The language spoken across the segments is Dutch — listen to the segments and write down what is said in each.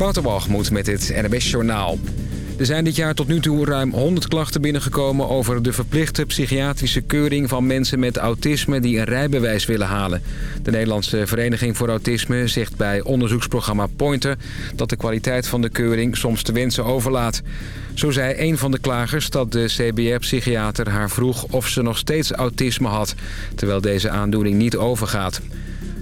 Waterwalgemoed met het NWS Journaal. Er zijn dit jaar tot nu toe ruim 100 klachten binnengekomen... over de verplichte psychiatrische keuring van mensen met autisme... die een rijbewijs willen halen. De Nederlandse Vereniging voor Autisme zegt bij onderzoeksprogramma Pointer... dat de kwaliteit van de keuring soms te wensen overlaat. Zo zei een van de klagers dat de CBR-psychiater haar vroeg... of ze nog steeds autisme had, terwijl deze aandoening niet overgaat.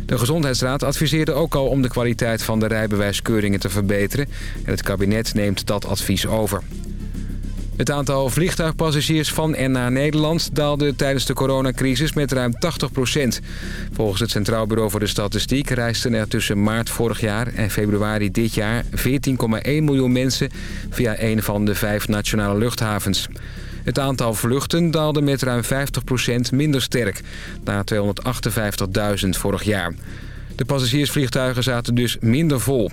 De Gezondheidsraad adviseerde ook al om de kwaliteit van de rijbewijskeuringen te verbeteren. En het kabinet neemt dat advies over. Het aantal vliegtuigpassagiers van en naar Nederland daalde tijdens de coronacrisis met ruim 80% Volgens het Centraal Bureau voor de Statistiek reisden er tussen maart vorig jaar en februari dit jaar 14,1 miljoen mensen via een van de vijf nationale luchthavens. Het aantal vluchten daalde met ruim 50% minder sterk, naar 258.000 vorig jaar. De passagiersvliegtuigen zaten dus minder vol.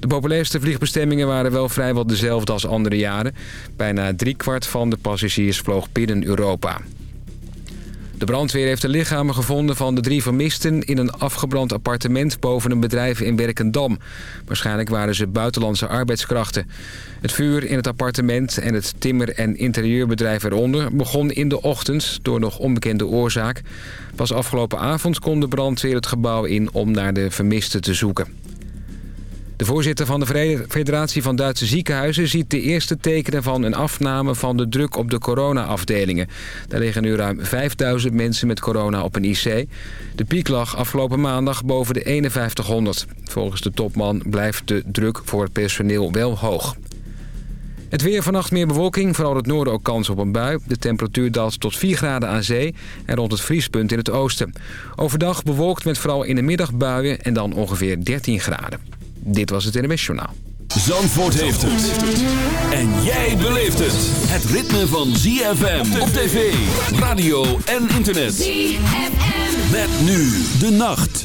De populairste vliegbestemmingen waren wel vrijwel dezelfde als andere jaren. Bijna driekwart van de passagiers vloog binnen Europa. De brandweer heeft de lichamen gevonden van de drie vermisten... in een afgebrand appartement boven een bedrijf in Werkendam. Waarschijnlijk waren ze buitenlandse arbeidskrachten. Het vuur in het appartement en het timmer- en interieurbedrijf eronder... begon in de ochtend door nog onbekende oorzaak. Pas afgelopen avond kon de brandweer het gebouw in om naar de vermisten te zoeken. De voorzitter van de Federatie van Duitse Ziekenhuizen ziet de eerste tekenen van een afname van de druk op de corona-afdelingen. Daar liggen nu ruim 5000 mensen met corona op een IC. De piek lag afgelopen maandag boven de 5100. Volgens de topman blijft de druk voor het personeel wel hoog. Het weer vannacht meer bewolking, vooral het noorden ook kans op een bui. De temperatuur daalt tot 4 graden aan zee en rond het vriespunt in het oosten. Overdag bewolkt met vooral in de middag buien en dan ongeveer 13 graden. Dit was het NMS Journaal. Zandvoort heeft het. En jij beleeft het. Het ritme van ZFM op tv, radio en internet. ZFM. Met nu de nacht.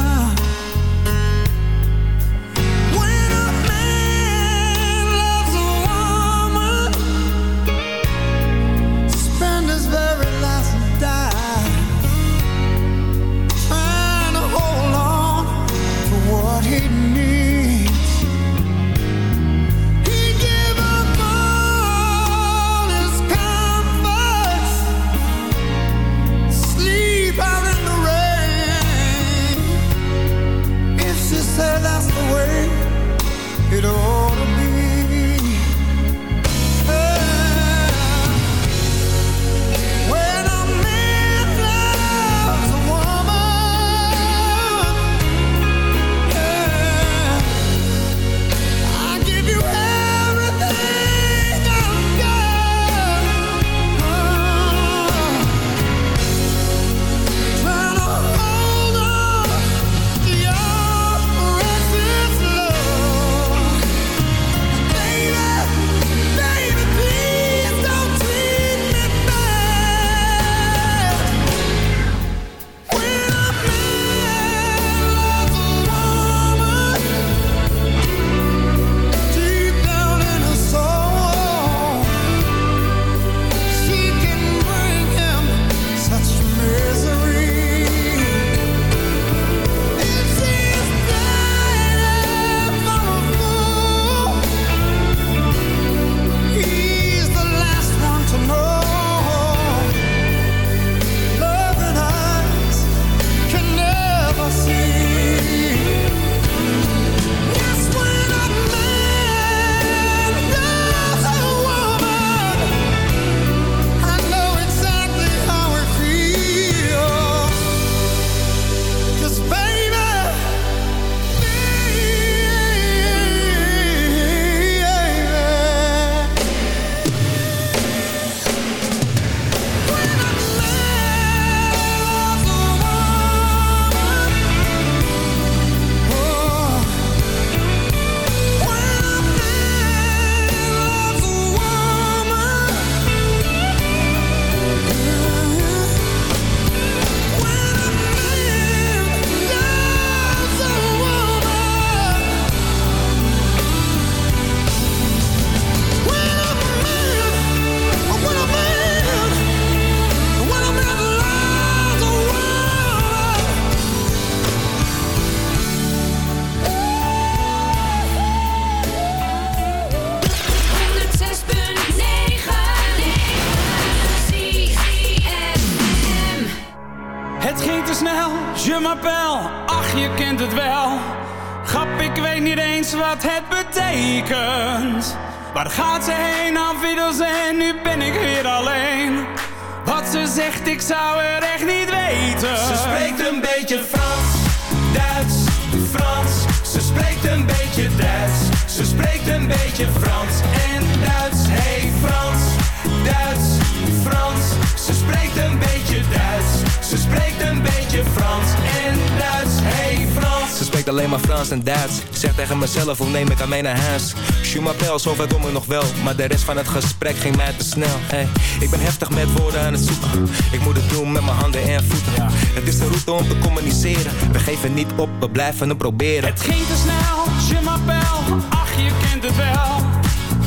Mezelf, hoe neem ik aan mij naar huis? Je m'appelle, zover kom ik nog wel Maar de rest van het gesprek ging mij te snel. Hey, Ik ben heftig met woorden aan het zoeken. Ik moet het doen met mijn handen en voeten. Ja. Het is de route om te communiceren. We geven niet op, we blijven het proberen. Het ging te snel, je m'appelle Ach, je kent het wel.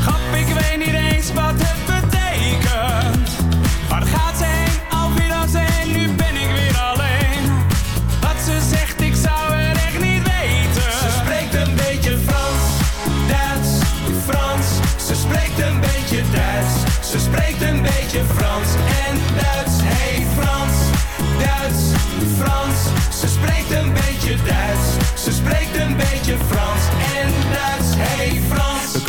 Grap, ik weet niet eens wat het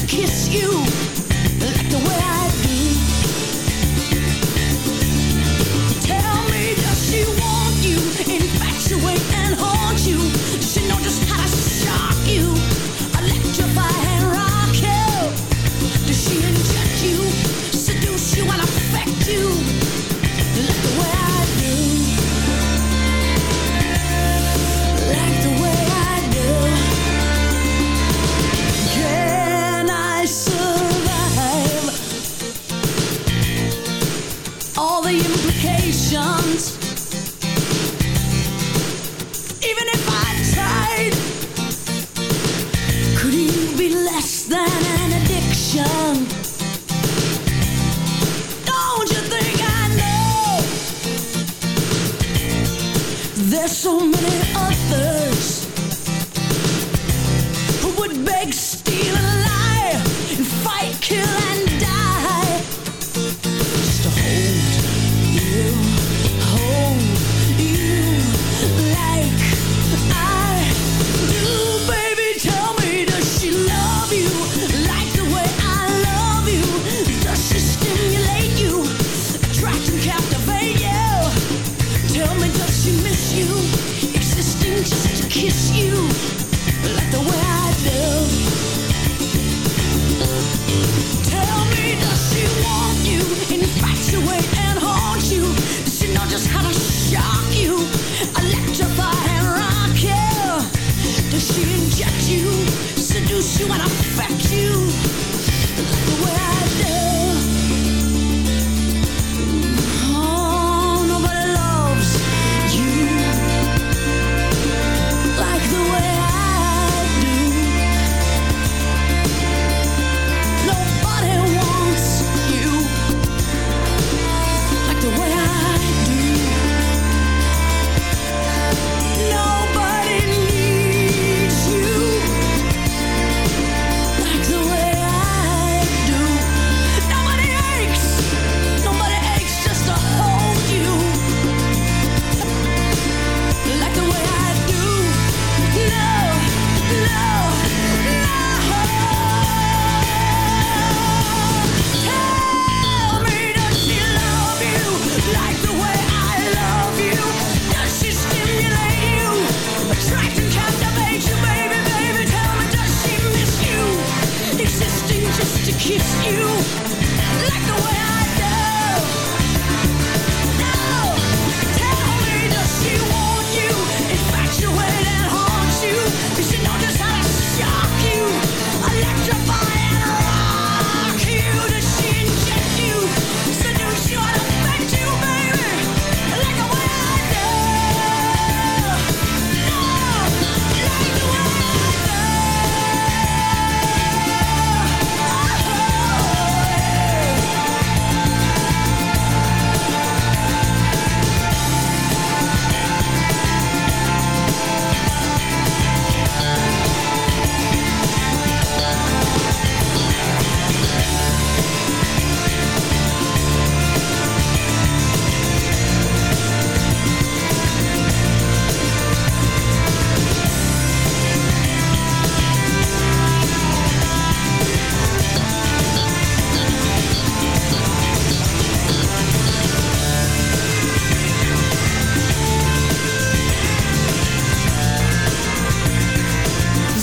to kiss you.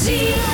Zie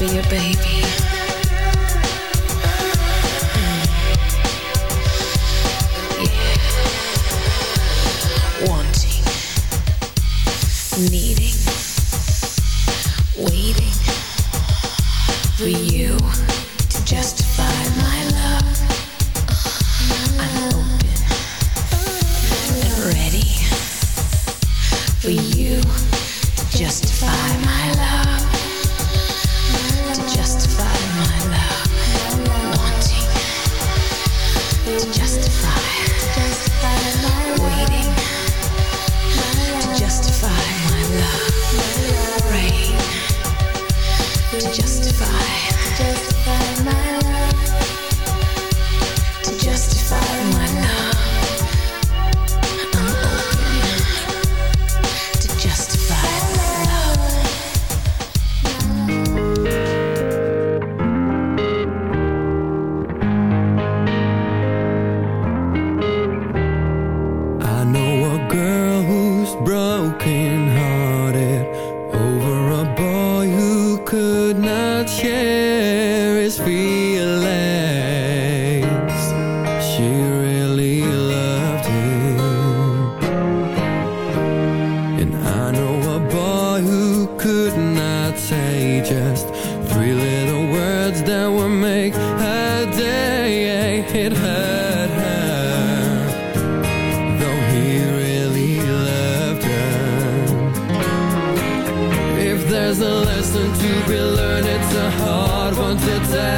be your baby.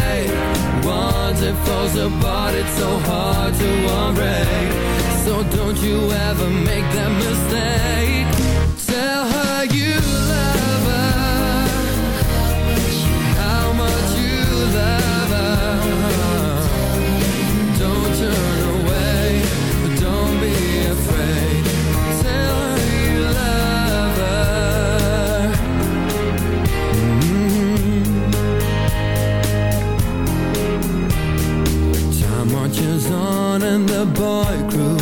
away. Once it falls apart, it's so hard to unbreak. So don't you ever make that mistake. Tell her you and the boy grew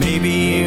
Maybe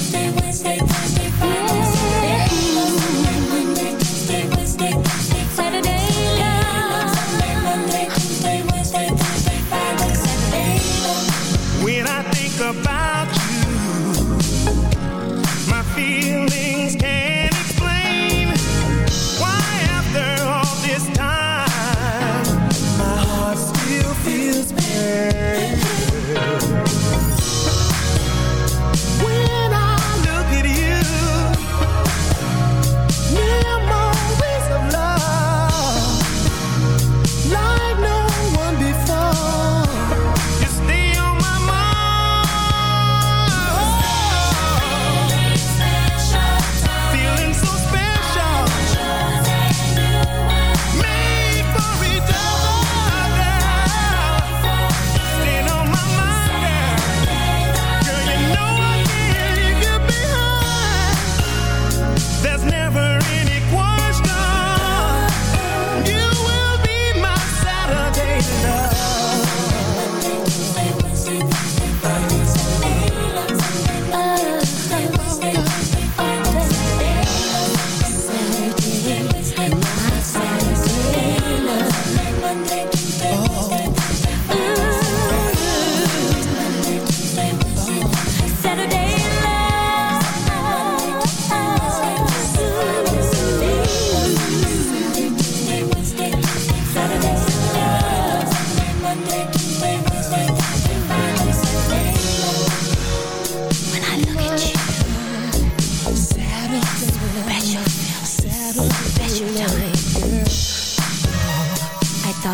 Wednesday, Wednesday.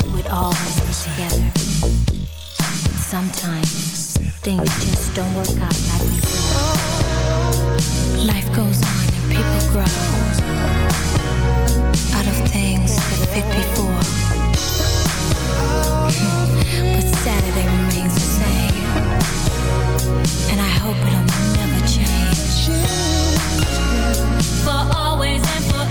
thought we'd always be together. Sometimes things just don't work out like we thought. Life goes on and people grow out of things that fit before. but Saturday remains the same, and I hope it'll never change. For always and forever.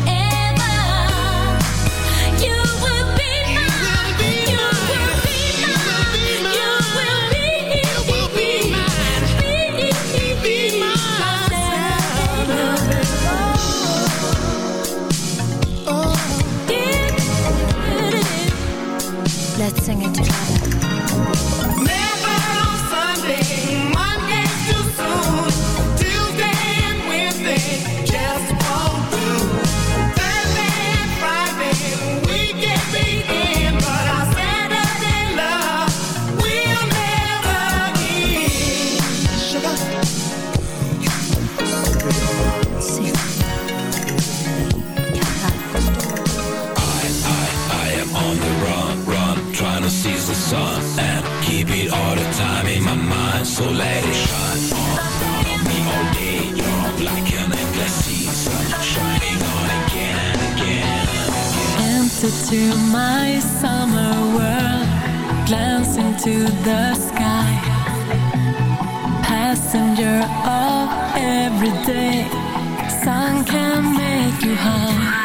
into my summer world Glance into the sky. Passenger of every day Sun can make you high.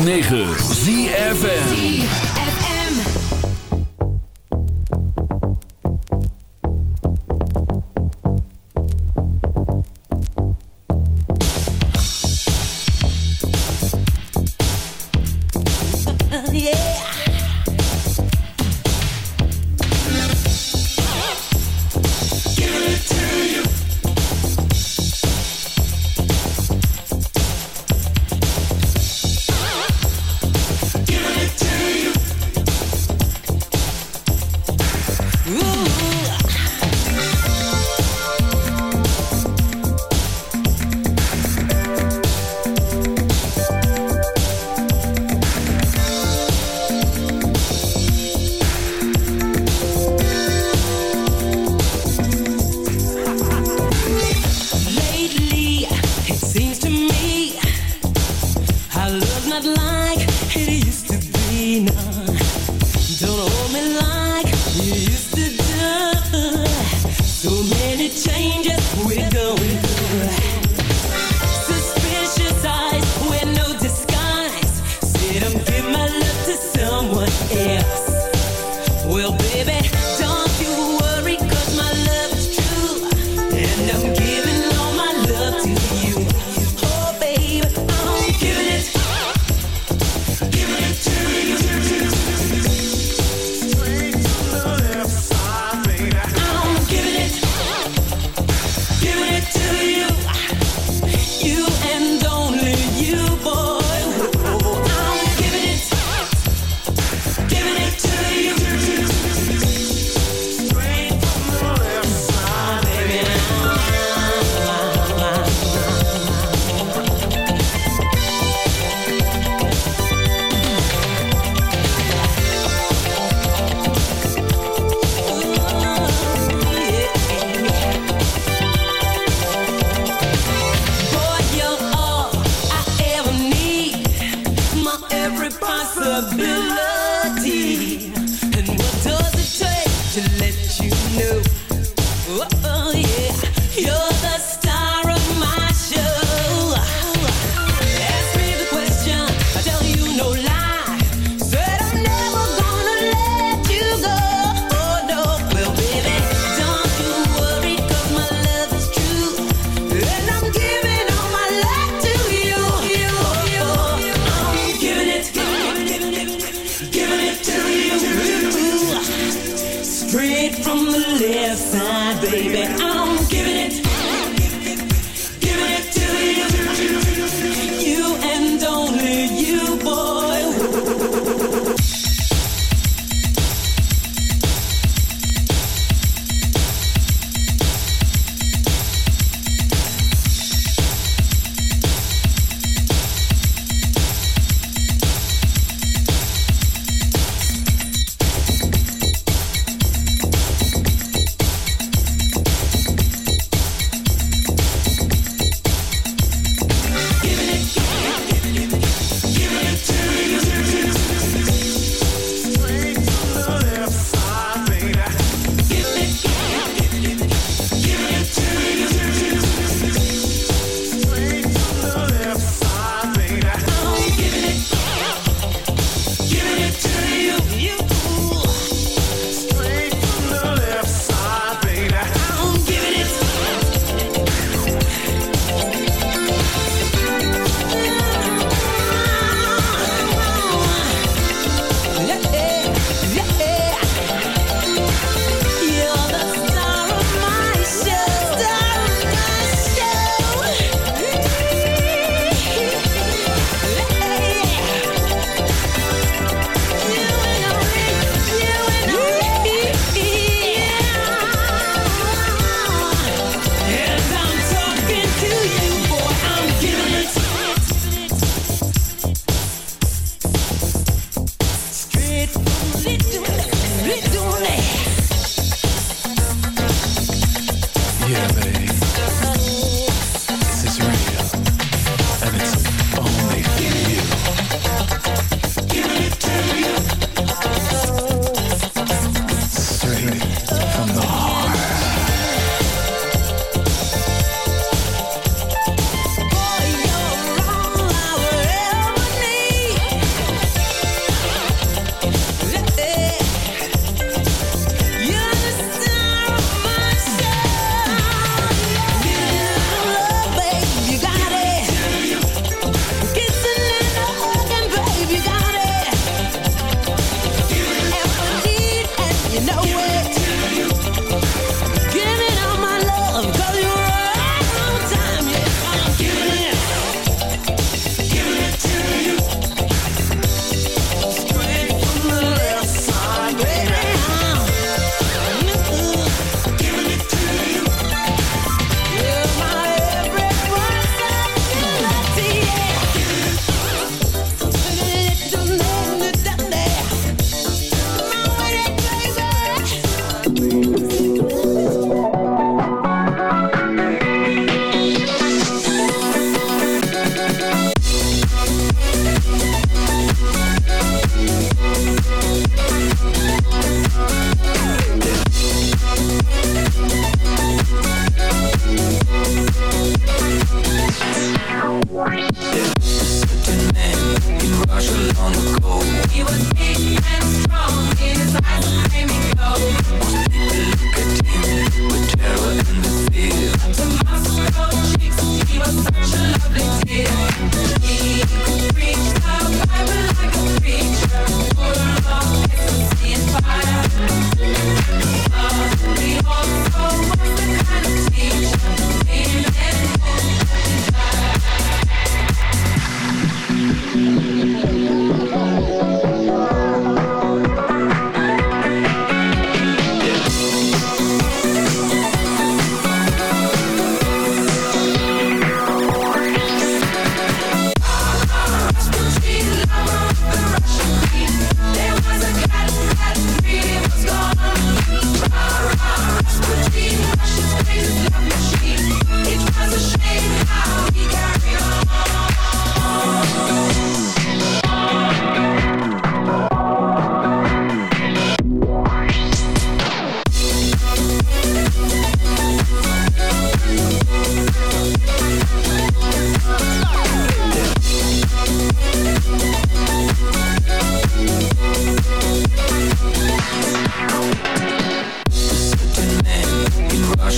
106.9 ZFN